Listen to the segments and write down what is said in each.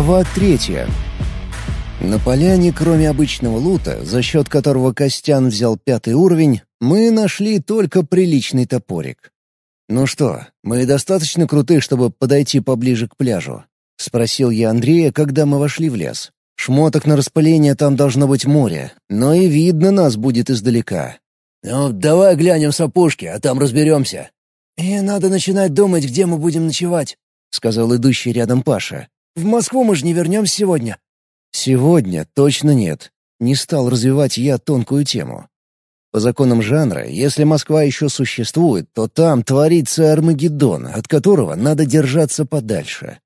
Глава третья. На поляне, кроме обычного лута, за счет которого Костян взял пятый уровень, мы нашли только приличный топорик. «Ну что, мы достаточно круты, чтобы подойти поближе к пляжу?» — спросил я Андрея, когда мы вошли в лес. «Шмоток на распыление там должно быть море, но и видно нас будет издалека». «Ну, давай глянем с опушки, а там разберемся». «И надо начинать думать, где мы будем ночевать», — сказал идущий рядом Паша. В Москву мы же не вернемся сегодня». «Сегодня точно нет. Не стал развивать я тонкую тему. По законам жанра, если Москва еще существует, то там творится Армагеддон, от которого надо держаться подальше.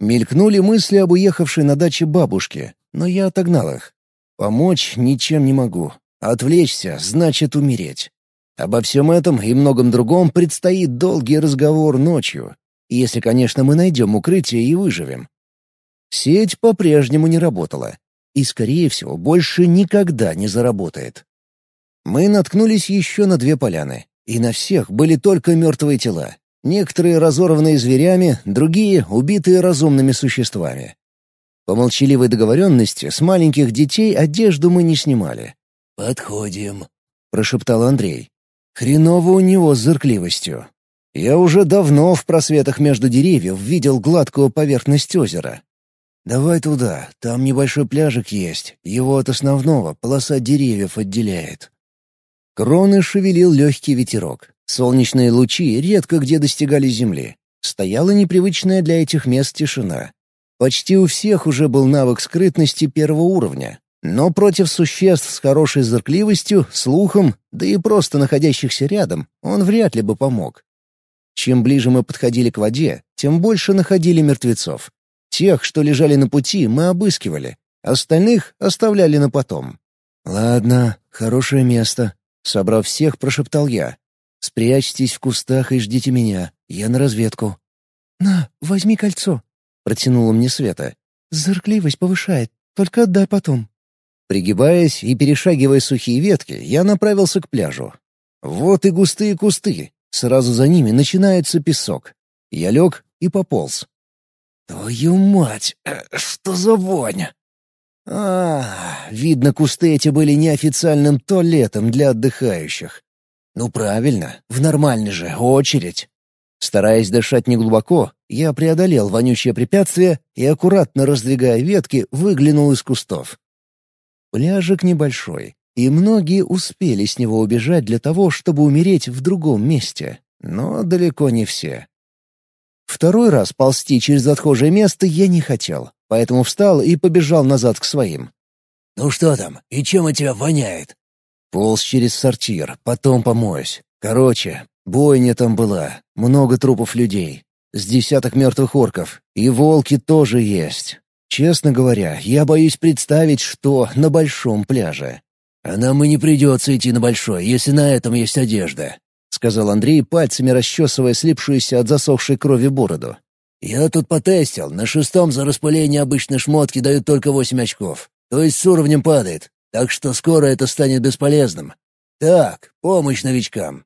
Мелькнули мысли об уехавшей на даче бабушке, но я отогнал их. Помочь ничем не могу. Отвлечься значит умереть. Обо всем этом и многом другом предстоит долгий разговор ночью, если, конечно, мы найдем укрытие и выживем. Сеть по-прежнему не работала. И, скорее всего, больше никогда не заработает. Мы наткнулись еще на две поляны. И на всех были только мертвые тела. Некоторые разорванные зверями, другие — убитые разумными существами. По молчаливой договоренности с маленьких детей одежду мы не снимали. «Подходим», — прошептал Андрей. Хреново у него с зыркливостью. Я уже давно в просветах между деревьев видел гладкую поверхность озера, «Давай туда, там небольшой пляжик есть, его от основного полоса деревьев отделяет». Кроны шевелил легкий ветерок. Солнечные лучи редко где достигали земли. Стояла непривычная для этих мест тишина. Почти у всех уже был навык скрытности первого уровня. Но против существ с хорошей зыркливостью, слухом, да и просто находящихся рядом, он вряд ли бы помог. Чем ближе мы подходили к воде, тем больше находили мертвецов. Тех, что лежали на пути, мы обыскивали, остальных оставляли на потом. «Ладно, хорошее место», — собрав всех, прошептал я. «Спрячьтесь в кустах и ждите меня, я на разведку». «На, возьми кольцо», — протянула мне Света. «Зыркливость повышает, только отдай потом». Пригибаясь и перешагивая сухие ветки, я направился к пляжу. Вот и густые кусты, сразу за ними начинается песок. Я лег и пополз. «Твою мать! Э, что за вонь?» А, видно, кусты эти были неофициальным туалетом для отдыхающих. Ну правильно, в нормальной же очередь. Стараясь дышать неглубоко, я преодолел вонючее препятствие и, аккуратно раздвигая ветки, выглянул из кустов. Пляжик небольшой, и многие успели с него убежать для того, чтобы умереть в другом месте, но далеко не все. Второй раз ползти через отхожее место я не хотел, поэтому встал и побежал назад к своим. «Ну что там? И чем от тебя воняет?» Полз через сортир, потом помоюсь. Короче, бойня там была, много трупов людей, с десяток мертвых орков, и волки тоже есть. Честно говоря, я боюсь представить, что на большом пляже. А нам и не придется идти на большой, если на этом есть одежда. — сказал Андрей, пальцами расчесывая слипшуюся от засохшей крови бороду. «Я тут потестил. На шестом за распыление обычно шмотки дают только восемь очков. То есть с уровнем падает. Так что скоро это станет бесполезным. Так, помощь новичкам».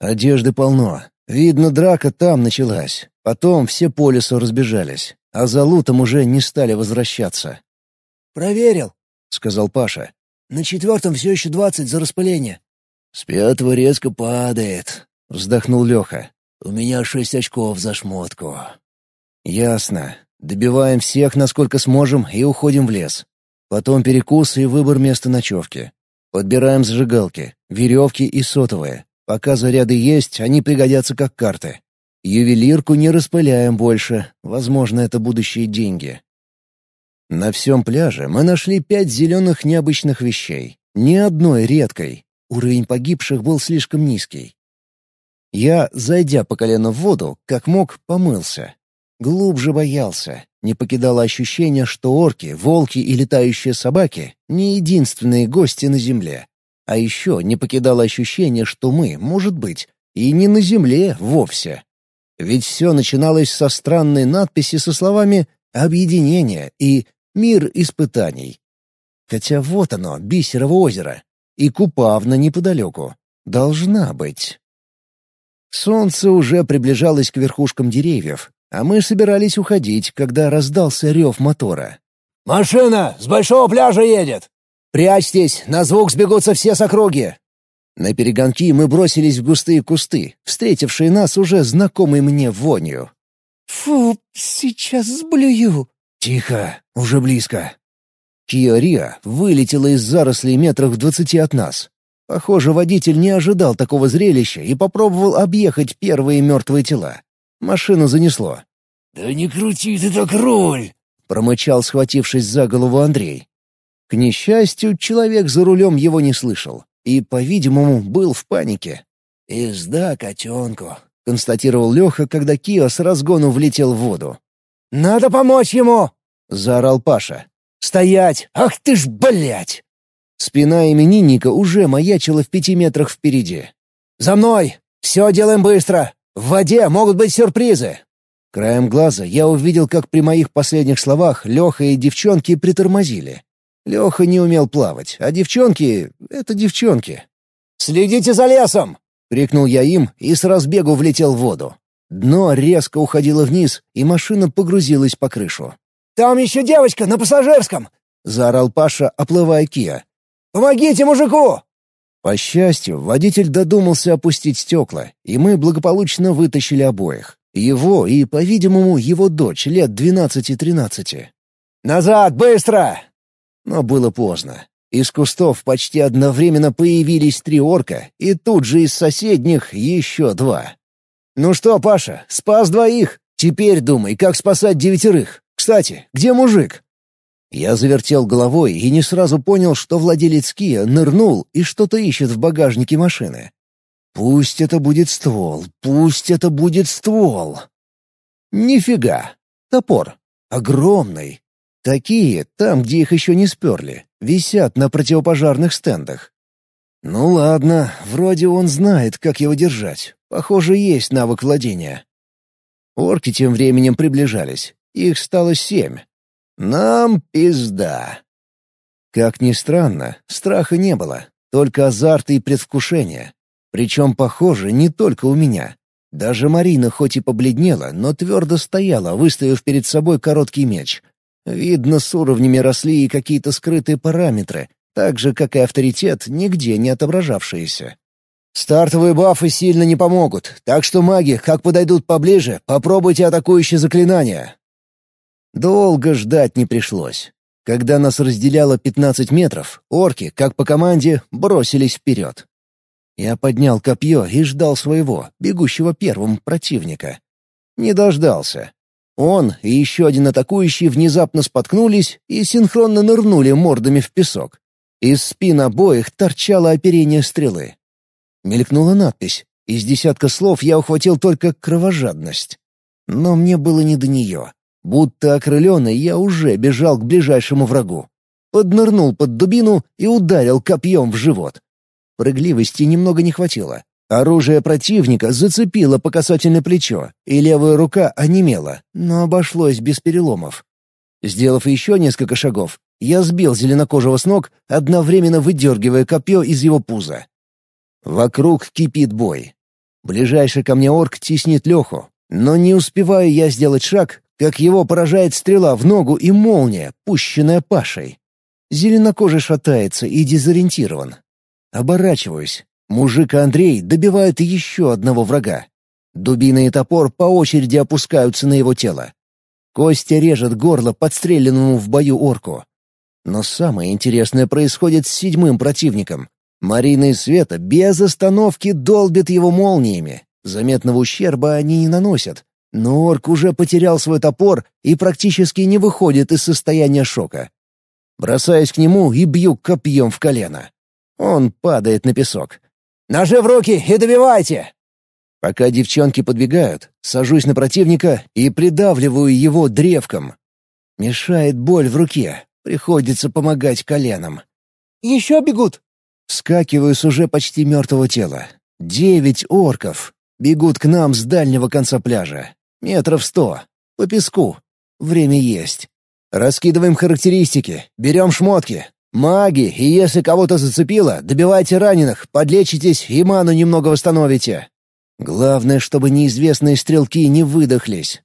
Одежды полно. Видно, драка там началась. Потом все по лесу разбежались, а за лутом уже не стали возвращаться. «Проверил», — сказал Паша. «На четвертом все еще двадцать за распыление. «С резко падает», — вздохнул Леха. «У меня шесть очков за шмотку». «Ясно. Добиваем всех, насколько сможем, и уходим в лес. Потом перекус и выбор места ночевки. Подбираем зажигалки, веревки и сотовые. Пока заряды есть, они пригодятся как карты. Ювелирку не распыляем больше, возможно, это будущие деньги». На всем пляже мы нашли пять зеленых необычных вещей. Ни одной редкой, Уровень погибших был слишком низкий. Я, зайдя по колено в воду, как мог, помылся. Глубже боялся. Не покидало ощущение, что орки, волки и летающие собаки — не единственные гости на земле. А еще не покидало ощущение, что мы, может быть, и не на земле вовсе. Ведь все начиналось со странной надписи со словами «Объединение» и «Мир испытаний». Хотя вот оно, Бисерово озеро, и Купавна неподалеку. Должна быть. Солнце уже приближалось к верхушкам деревьев, А мы собирались уходить, когда раздался рев мотора. «Машина! С большого пляжа едет!» «Прячьтесь! На звук сбегутся все с округи!» На перегонки мы бросились в густые кусты, встретившие нас уже знакомой мне вонью. «Фу, сейчас сблюю!» «Тихо, уже близко!» Риа вылетела из зарослей метрах в двадцати от нас. Похоже, водитель не ожидал такого зрелища и попробовал объехать первые мертвые тела. Машину занесло. «Да не крути ты так руль!» — промычал, схватившись за голову Андрей. К несчастью, человек за рулем его не слышал и, по-видимому, был в панике. «Изда котенку», — констатировал Леха, когда Кио с разгону влетел в воду. «Надо помочь ему!» — заорал Паша. «Стоять! Ах ты ж, блядь!» Спина именинника уже маячила в пяти метрах впереди. «За мной! Все делаем быстро! В воде могут быть сюрпризы!» Краем глаза я увидел, как при моих последних словах Леха и девчонки притормозили. Леха не умел плавать, а девчонки — это девчонки. «Следите за лесом!» — крикнул я им и с разбегу влетел в воду. Дно резко уходило вниз, и машина погрузилась по крышу. «Там еще девочка на пассажирском!» — заорал Паша, оплывая Кия. «Помогите мужику!» По счастью, водитель додумался опустить стекла, и мы благополучно вытащили обоих. Его и, по-видимому, его дочь лет двенадцати-тринадцати. «Назад, быстро!» Но было поздно. Из кустов почти одновременно появились три орка, и тут же из соседних еще два. «Ну что, Паша, спас двоих? Теперь думай, как спасать девятерых. Кстати, где мужик?» Я завертел головой и не сразу понял, что владелец Кия нырнул и что-то ищет в багажнике машины. «Пусть это будет ствол, пусть это будет ствол!» «Нифига! Топор. Огромный, Такие, там, где их еще не сперли, висят на противопожарных стендах. Ну ладно, вроде он знает, как его держать. Похоже, есть навык владения. Орки тем временем приближались. Их стало семь. Нам пизда. Как ни странно, страха не было, только азарт и предвкушение. Причем, похоже, не только у меня. Даже Марина хоть и побледнела, но твердо стояла, выставив перед собой короткий меч — Видно, с уровнями росли и какие-то скрытые параметры, так же, как и авторитет, нигде не отображавшиеся. Стартовые бафы сильно не помогут, так что маги, как подойдут поближе, попробуйте атакующие заклинания. Долго ждать не пришлось. Когда нас разделяло 15 метров, орки, как по команде, бросились вперед. Я поднял копье и ждал своего, бегущего первым противника. Не дождался. Он и еще один атакующий внезапно споткнулись и синхронно нырнули мордами в песок. Из спин обоих торчало оперение стрелы. Мелькнула надпись. Из десятка слов я ухватил только «кровожадность». Но мне было не до нее. Будто окрыленный, я уже бежал к ближайшему врагу. Поднырнул под дубину и ударил копьем в живот. Прыгливости немного не хватило. Оружие противника зацепило по касательное плечо, и левая рука онемела, но обошлось без переломов. Сделав еще несколько шагов, я сбил зеленокожего с ног, одновременно выдергивая копье из его пуза. Вокруг кипит бой. Ближайший ко мне орк теснит Леху, но не успеваю я сделать шаг, как его поражает стрела в ногу и молния, пущенная Пашей. Зеленокожий шатается и дезориентирован. Оборачиваюсь. Мужик и Андрей добивают еще одного врага. Дубина и топор по очереди опускаются на его тело. Костя режет горло подстреленному в бою орку. Но самое интересное происходит с седьмым противником. Марина и Света без остановки долбят его молниями. Заметного ущерба они не наносят. Но орк уже потерял свой топор и практически не выходит из состояния шока. Бросаюсь к нему и бью копьем в колено. Он падает на песок. Ножи в руки и добивайте!» Пока девчонки подбегают, сажусь на противника и придавливаю его древком. Мешает боль в руке, приходится помогать коленом. «Еще бегут!» Скакиваю с уже почти мертвого тела. Девять орков. Бегут к нам с дальнего конца пляжа. Метров сто. По песку. Время есть. Раскидываем характеристики, берем шмотки, «Маги, и если кого-то зацепило, добивайте раненых, подлечитесь и ману немного восстановите. Главное, чтобы неизвестные стрелки не выдохлись.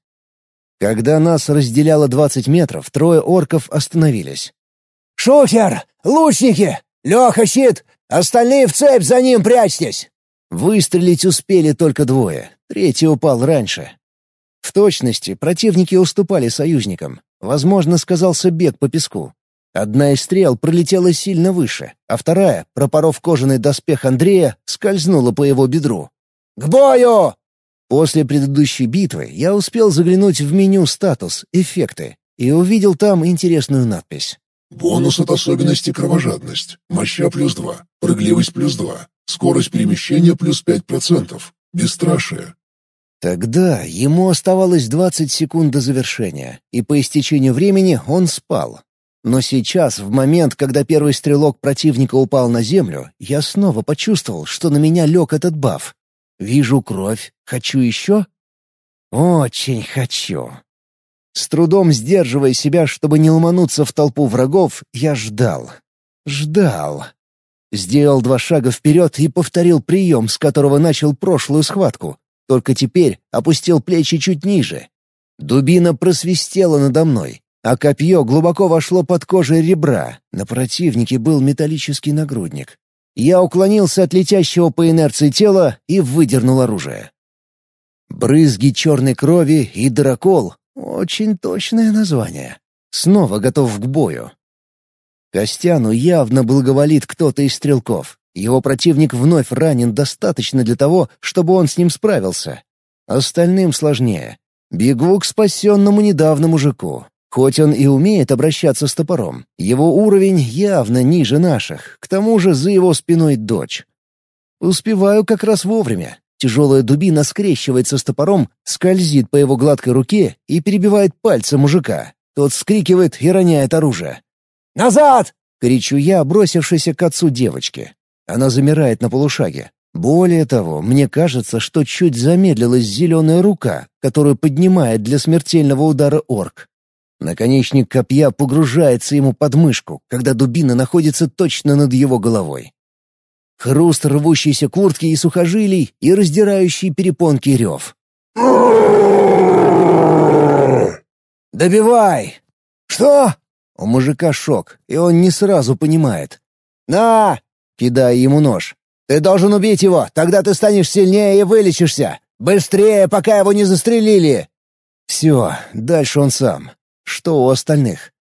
Когда нас разделяло двадцать метров, трое орков остановились. «Шухер! Лучники! Леха, щит! Остальные в цепь за ним прячьтесь!» Выстрелить успели только двое, третий упал раньше. В точности противники уступали союзникам. Возможно, сказался бег по песку. Одна из стрел пролетела сильно выше, а вторая, пропоров кожаный доспех Андрея, скользнула по его бедру. «К бою!» После предыдущей битвы я успел заглянуть в меню «Статус», «Эффекты» и увидел там интересную надпись. Бонус от особенности кровожадность. Моща плюс 2. Прыгливость плюс 2. Скорость перемещения плюс 5%. Бесстрашие. Тогда ему оставалось 20 секунд до завершения, и по истечению времени он спал. Но сейчас, в момент, когда первый стрелок противника упал на землю, я снова почувствовал, что на меня лег этот баф. Вижу кровь. Хочу еще? Очень хочу. С трудом сдерживая себя, чтобы не ломануться в толпу врагов, я ждал. Ждал. Сделал два шага вперед и повторил прием, с которого начал прошлую схватку. Только теперь опустил плечи чуть ниже. Дубина просвистела надо мной, а копье глубоко вошло под кожей ребра. На противнике был металлический нагрудник. Я уклонился от летящего по инерции тела и выдернул оружие. Брызги черной крови и дракол очень точное название. Снова готов к бою. Костяну явно благоволит кто-то из стрелков. Его противник вновь ранен достаточно для того, чтобы он с ним справился. Остальным сложнее. Бегу к спасенному недавно мужику. Хоть он и умеет обращаться с топором, его уровень явно ниже наших, к тому же за его спиной дочь. Успеваю как раз вовремя. Тяжелая дубина скрещивается с топором, скользит по его гладкой руке и перебивает пальцы мужика. Тот вскрикивает и роняет оружие. «Назад!» — кричу я, бросившийся к отцу девочки. Она замирает на полушаге. Более того, мне кажется, что чуть замедлилась зеленая рука, которую поднимает для смертельного удара орк. Наконечник копья погружается ему под мышку, когда дубина находится точно над его головой. Хруст рвущейся куртки и сухожилий и раздирающий перепонки рев. «Добивай!» «Что?» У мужика шок, и он не сразу понимает. «На!» — кидая ему нож. «Ты должен убить его, тогда ты станешь сильнее и вылечишься! Быстрее, пока его не застрелили!» Все, дальше он сам. Что у остальных?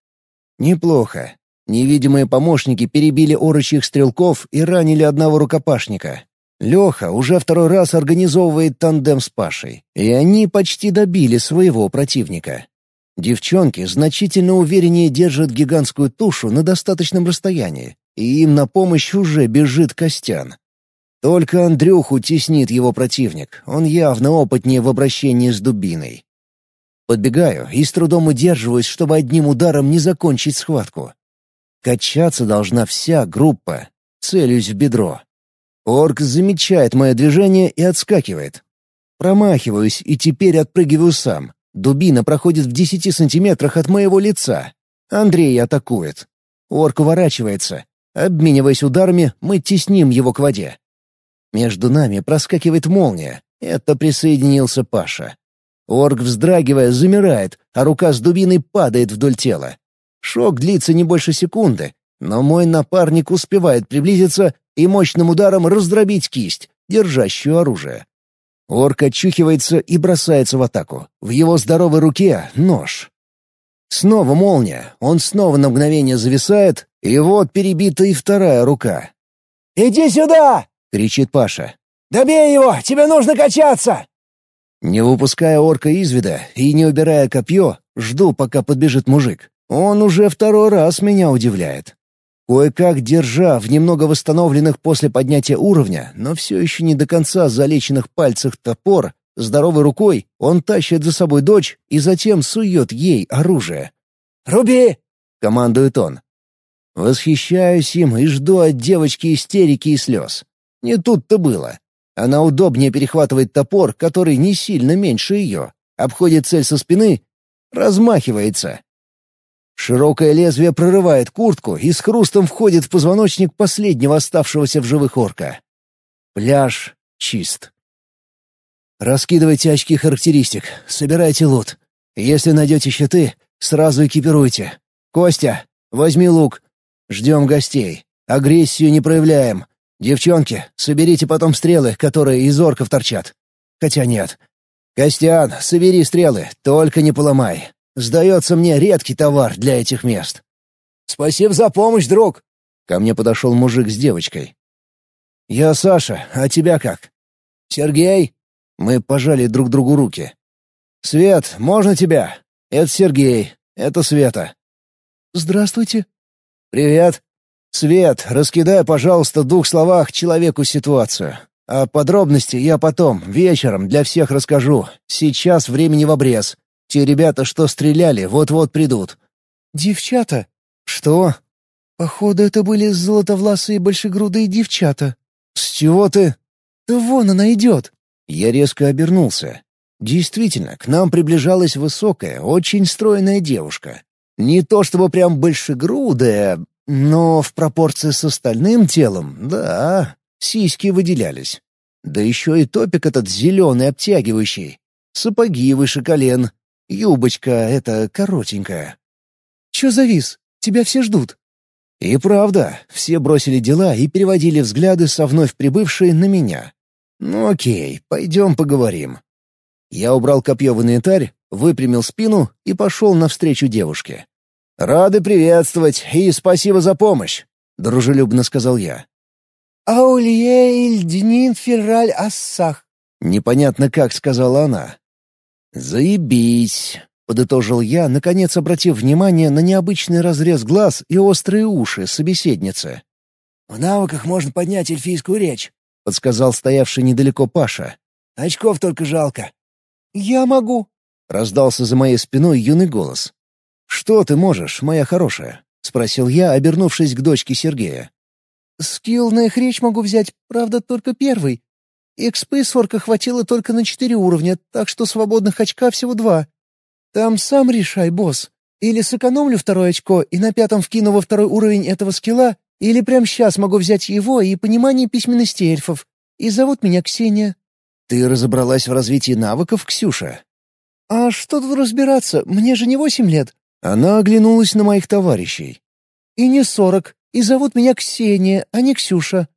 Неплохо. Невидимые помощники перебили орочьих стрелков и ранили одного рукопашника. Леха уже второй раз организовывает тандем с Пашей, и они почти добили своего противника. Девчонки значительно увереннее держат гигантскую тушу на достаточном расстоянии, и им на помощь уже бежит Костян. Только Андрюху теснит его противник, он явно опытнее в обращении с дубиной. Подбегаю и с трудом удерживаюсь, чтобы одним ударом не закончить схватку. Качаться должна вся группа. Целюсь в бедро. Орк замечает мое движение и отскакивает. Промахиваюсь и теперь отпрыгиваю сам. Дубина проходит в десяти сантиметрах от моего лица. Андрей атакует. Орк уворачивается. Обмениваясь ударами, мы тесним его к воде. Между нами проскакивает молния. Это присоединился Паша. Орк, вздрагивая, замирает, а рука с дубиной падает вдоль тела. Шок длится не больше секунды, но мой напарник успевает приблизиться и мощным ударом раздробить кисть, держащую оружие. Орк очухивается и бросается в атаку. В его здоровой руке — нож. Снова молния, он снова на мгновение зависает, и вот перебита и вторая рука. «Иди сюда!» — кричит Паша. «Добей его! Тебе нужно качаться!» Не выпуская орка из вида и не убирая копье, жду, пока подбежит мужик. Он уже второй раз меня удивляет. Кое-как держа в немного восстановленных после поднятия уровня, но все еще не до конца залеченных пальцах топор, здоровой рукой он тащит за собой дочь и затем сует ей оружие. «Руби!» — командует он. Восхищаюсь им и жду от девочки истерики и слез. Не тут-то было. Она удобнее перехватывает топор, который не сильно меньше ее, обходит цель со спины, размахивается. Широкое лезвие прорывает куртку и с хрустом входит в позвоночник последнего оставшегося в живых орка. Пляж чист. «Раскидывайте очки характеристик, собирайте лут. Если найдете щиты, сразу экипируйте. Костя, возьми лук. Ждем гостей. Агрессию не проявляем. Девчонки, соберите потом стрелы, которые из орков торчат. Хотя нет. Костян, собери стрелы, только не поломай. Сдается мне редкий товар для этих мест. «Спасибо за помощь, друг!» Ко мне подошел мужик с девочкой. «Я Саша, а тебя как?» «Сергей?» Мы пожали друг другу руки. «Свет, можно тебя? Это Сергей, это Света». «Здравствуйте». «Привет. Свет, раскидай, пожалуйста, в двух словах человеку ситуацию. А подробности я потом, вечером, для всех расскажу. Сейчас времени в обрез. Те ребята, что стреляли, вот-вот придут». «Девчата?» «Что?» «Походу, это были золотовласые большегрудые девчата». «С чего ты?» «Да вон она идет». Я резко обернулся. Действительно, к нам приближалась высокая, очень стройная девушка. Не то чтобы прям большегрудая, но в пропорции с остальным телом, да, сиськи выделялись. Да еще и топик этот зеленый обтягивающий. Сапоги выше колен. Юбочка эта коротенькая. «Че завис? Тебя все ждут». И правда, все бросили дела и переводили взгляды со вновь прибывшей на меня. Ну окей, пойдем поговорим. Я убрал копье в инвентарь, выпрямил спину и пошел навстречу девушке. «Рады приветствовать и спасибо за помощь», — дружелюбно сказал я. «Аульейль днин фераль ассах», — непонятно как сказала она. «Заебись», — подытожил я, наконец обратив внимание на необычный разрез глаз и острые уши собеседницы. «В навыках можно поднять эльфийскую речь», — подсказал стоявший недалеко Паша. «Очков только жалко». «Я могу», — раздался за моей спиной юный голос. «Что ты можешь, моя хорошая?» — спросил я, обернувшись к дочке Сергея. «Скилл на их речь могу взять, правда, только первый. Экспы с хватило только на четыре уровня, так что свободных очка всего два. Там сам решай, босс. Или сэкономлю второе очко и на пятом вкину во второй уровень этого скилла, или прямо сейчас могу взять его и понимание письменности эльфов. И зовут меня Ксения. «Ты разобралась в развитии навыков, Ксюша?» «А что тут разбираться? Мне же не восемь лет». Она оглянулась на моих товарищей. «И не сорок. И зовут меня Ксения, а не Ксюша».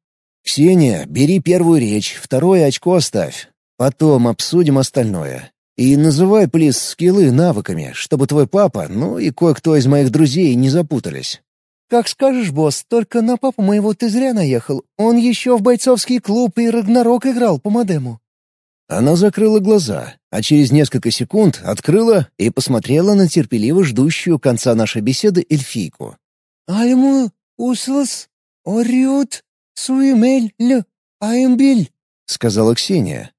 «Ксения, бери первую речь, второе очко оставь. Потом обсудим остальное. И называй, плиз, скиллы навыками, чтобы твой папа, ну и кое-кто из моих друзей не запутались». «Как скажешь, босс, только на папу моего ты зря наехал. Он еще в бойцовский клуб и Рагнарок играл по модему». Она закрыла глаза, а через несколько секунд открыла и посмотрела на терпеливо ждущую конца нашей беседы эльфийку. «Альму услас ориут суемель л аэмбиль», — сказала Ксения.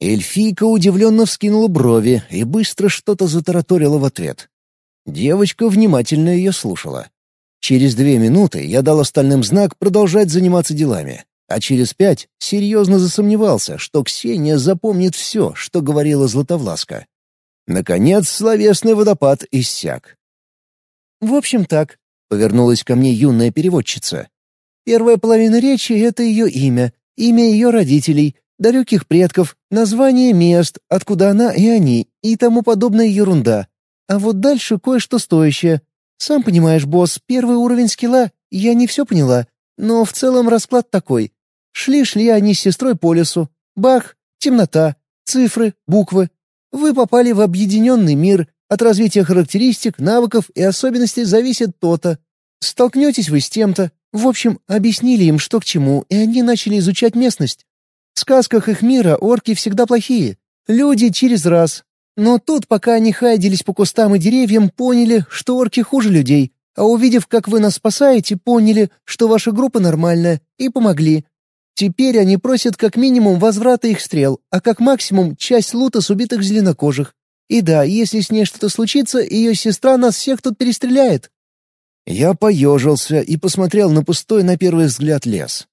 Эльфийка удивленно вскинула брови и быстро что-то затараторила в ответ. Девочка внимательно ее слушала. Через две минуты я дал остальным знак продолжать заниматься делами. А через пять серьезно засомневался, что Ксения запомнит все, что говорила Златовласка. Наконец, словесный водопад иссяк. «В общем так», — повернулась ко мне юная переводчица. «Первая половина речи — это ее имя, имя ее родителей, далеких предков, название мест, откуда она и они, и тому подобная ерунда. А вот дальше кое-что стоящее. Сам понимаешь, босс, первый уровень скилла, я не все поняла, но в целом расклад такой. Шли-шли они с сестрой по лесу. Бах, темнота, цифры, буквы. Вы попали в объединенный мир. От развития характеристик, навыков и особенностей зависит то-то. Столкнетесь вы с тем-то. В общем, объяснили им, что к чему, и они начали изучать местность. В сказках их мира орки всегда плохие. Люди через раз. Но тут, пока они хайдились по кустам и деревьям, поняли, что орки хуже людей, а увидев, как вы нас спасаете, поняли, что ваша группа нормальная, и помогли. Теперь они просят как минимум возврата их стрел, а как максимум часть лута с убитых зеленокожих. И да, если с ней что-то случится, ее сестра нас всех тут перестреляет». Я поежился и посмотрел на пустой на первый взгляд лес.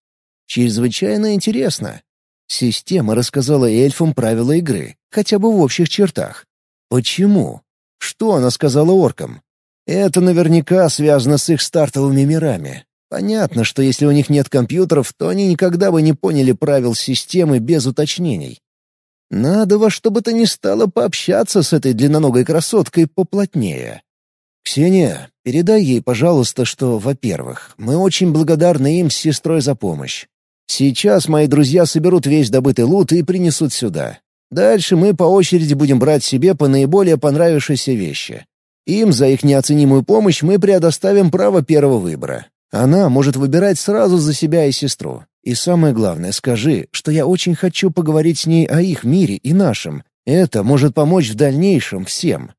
Чрезвычайно интересно. Система рассказала эльфам правила игры, хотя бы в общих чертах. Почему? Что она сказала оркам? Это наверняка связано с их стартовыми мирами. Понятно, что если у них нет компьютеров, то они никогда бы не поняли правил системы без уточнений. Надо во что бы то ни стало пообщаться с этой длинноногой красоткой поплотнее. «Ксения, передай ей, пожалуйста, что, во-первых, мы очень благодарны им с сестрой за помощь. Сейчас мои друзья соберут весь добытый лут и принесут сюда. Дальше мы по очереди будем брать себе по наиболее понравившейся вещи. Им за их неоценимую помощь мы предоставим право первого выбора. Она может выбирать сразу за себя и сестру. И самое главное, скажи, что я очень хочу поговорить с ней о их мире и нашем. Это может помочь в дальнейшем всем.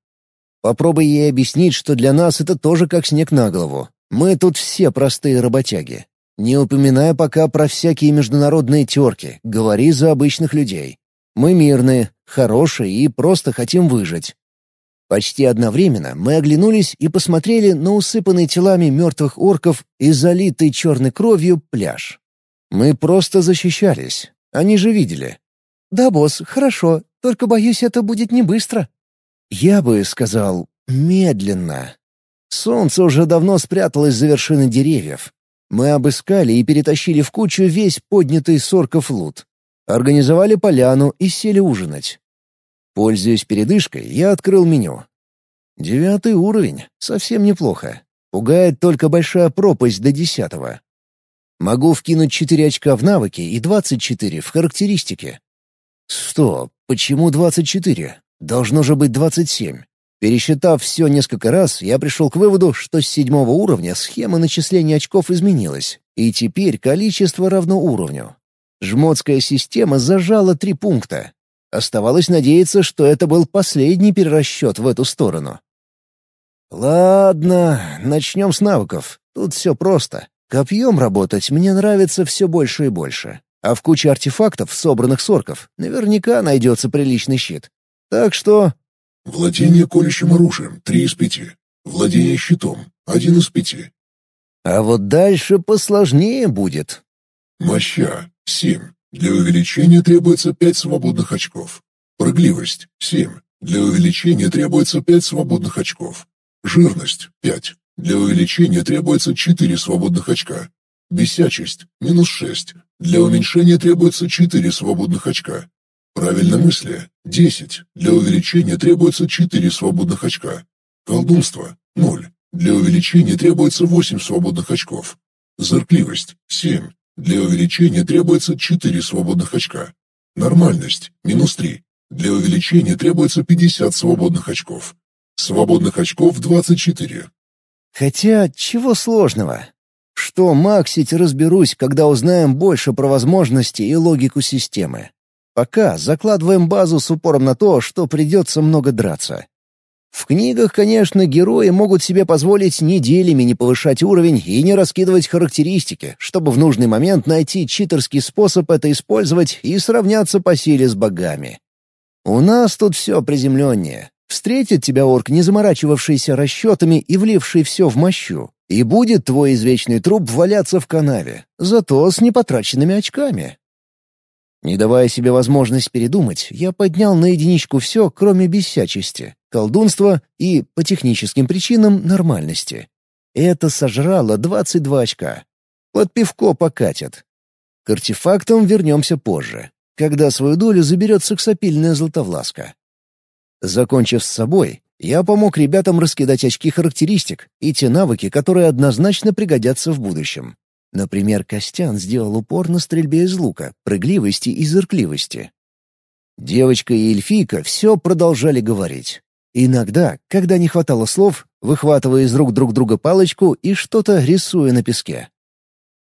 Попробуй ей объяснить, что для нас это тоже как снег на голову. Мы тут все простые работяги. Не упоминая пока про всякие международные терки, говори за обычных людей. Мы мирные, хорошие и просто хотим выжить. Почти одновременно мы оглянулись и посмотрели на усыпанный телами мертвых орков и залитый черной кровью пляж. Мы просто защищались. Они же видели. «Да, босс, хорошо, только, боюсь, это будет не быстро», я бы сказал, медленно. Солнце уже давно спряталось за вершины деревьев. Мы обыскали и перетащили в кучу весь поднятый сорков лут. Организовали поляну и сели ужинать. Пользуясь передышкой, я открыл меню. Девятый уровень. Совсем неплохо. Пугает только большая пропасть до десятого. Могу вкинуть четыре очка в навыки и двадцать четыре в характеристики. Стоп, почему двадцать четыре? Должно же быть 27. Пересчитав все несколько раз, я пришел к выводу, что с седьмого уровня схема начисления очков изменилась, и теперь количество равно уровню. Жмотская система зажала три пункта. Оставалось надеяться, что это был последний перерасчет в эту сторону. Ладно, начнем с навыков. Тут все просто. Копьем работать мне нравится все больше и больше. А в куче артефактов, собранных с орков, наверняка найдется приличный щит. Так что... Владение колющим оружием — три из пяти. Владение щитом — один из пяти. А вот дальше посложнее будет. Моща — семь. Для увеличения требуется пять свободных очков. Прыгливость — семь. Для увеличения требуется пять свободных очков. Жирность — пять. Для увеличения требуется четыре свободных очка. Бесячесть — минус шесть. Для уменьшения требуется четыре свободных очка. Правильномыслие – 10. Для увеличения требуется 4 свободных очка. Колдунство – 0. Для увеличения требуется 8 свободных очков. Зыркливость – 7. Для увеличения требуется 4 свободных очка. Нормальность – минус 3. Для увеличения требуется 50 свободных очков. Свободных очков 24. Хотя, чего сложного? Что максить разберусь, когда узнаем больше про возможности и логику системы. Пока закладываем базу с упором на то, что придется много драться. В книгах, конечно, герои могут себе позволить неделями не повышать уровень и не раскидывать характеристики, чтобы в нужный момент найти читерский способ это использовать и сравняться по силе с богами. У нас тут все приземленнее. Встретит тебя орк, не заморачивавшийся расчетами и вливший все в мощу, и будет твой извечный труп валяться в канаве, зато с непотраченными очками. Не давая себе возможность передумать, я поднял на единичку все, кроме бесячести, колдунства и, по техническим причинам, нормальности. Это сожрало 22 очка. Под пивко покатят. К артефактам вернемся позже, когда свою долю заберет сексапильная златовласка. Закончив с собой, я помог ребятам раскидать очки характеристик и те навыки, которые однозначно пригодятся в будущем. Например, Костян сделал упор на стрельбе из лука, прыгливости и зыркливости. Девочка и эльфийка все продолжали говорить. Иногда, когда не хватало слов, выхватывая из рук друг друга палочку и что-то рисуя на песке.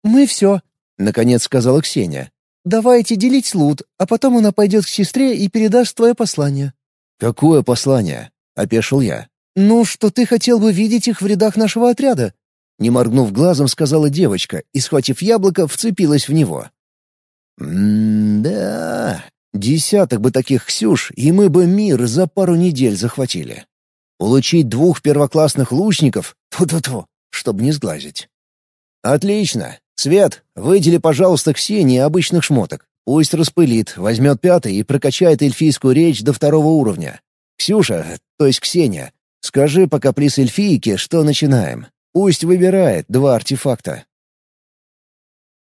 «Мы все», — наконец сказала Ксения. «Давайте делить лут, а потом она пойдет к сестре и передаст твое послание». «Какое послание?» — опешил я. «Ну, что ты хотел бы видеть их в рядах нашего отряда. Не моргнув глазом, сказала девочка и, схватив яблоко, вцепилась в него. «М-да, десяток бы таких Ксюш, и мы бы мир за пару недель захватили. Получить двух первоклассных лучников? Ту-ту-ту, чтобы не сглазить». «Отлично. Свет, выдели, пожалуйста, Ксении обычных шмоток. Пусть распылит, возьмет пятый и прокачает эльфийскую речь до второго уровня. Ксюша, то есть Ксения, скажи пока плис эльфийке, что начинаем. Пусть выбирает два артефакта.